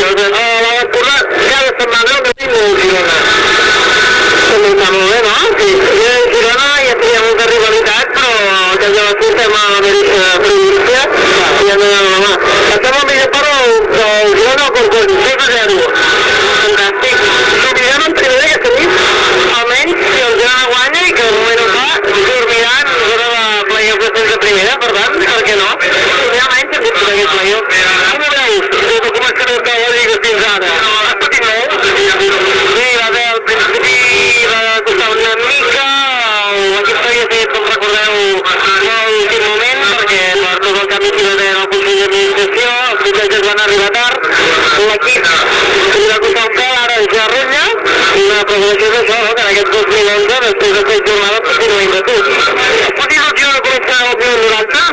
நானும் arribar tard, l'equip li va costar un pèl, ara ja rutlla, i la preocupació és això, no? que en aquest 2011, després de set jornades, continua imbatut. Es pot il·lusió de començar el 2090?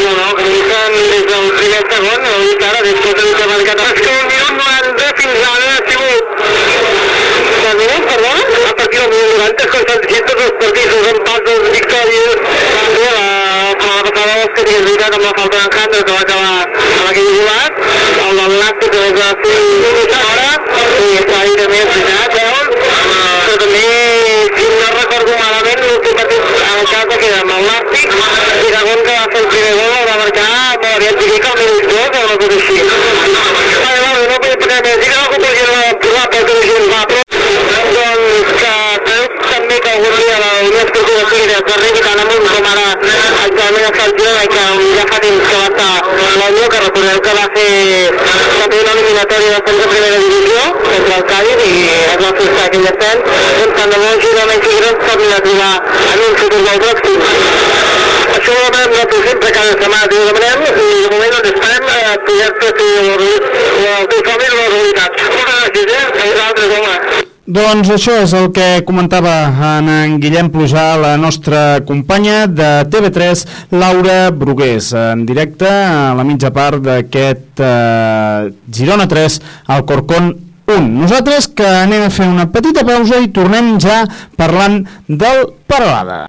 No, no, comencen des del primer segon, no dic ara, després de que van catar. És que el minut 90 fins ara ha sigut de minut, perdó? A partir del minut 90 es constancien tots els partits, els empats, les victòries. Bé, la, com la passada que veritat amb la falta d'en Hunter que va acabar amb aquell jugat, el del Nàstic que va fer hora, i està ahí també veus? Però també, si no recordo malament, l'últim partit en el cas que era amb el Nàstic, i segon que va fer el primer gol el va marcar molt aviat, diria que al minut 2 o una cosa així. Vale, vale, no vull parlar més, digue la conclusió de l'Empordà, perquè la gent va, però doncs que també que algun dia la Unió Esportiva Figueres arribi actualment està el Girona i que ja fa temps que va estar la Unió, que recordeu que va fer també una eliminatòria de de primera divisió contra el Cádiz i es va fer aquell ascens, doncs tant de bo Girona i Figueres tornin a trobar en un futur molt pròxim. Això ho demanem nosaltres sempre, cada setmana t'ho demanem i de moment doncs esperem eh, poder-te fer el, el teu somni de la realitat. Moltes gràcies, eh? A vosaltres, home. Doncs això és el que comentava en, en Guillem Plujà, la nostra companya de TV3, Laura Brugués, en directe a la mitja part d'aquest eh, Girona 3 al Corcón 1. Nosaltres que anem a fer una petita pausa i tornem ja parlant del Paralada.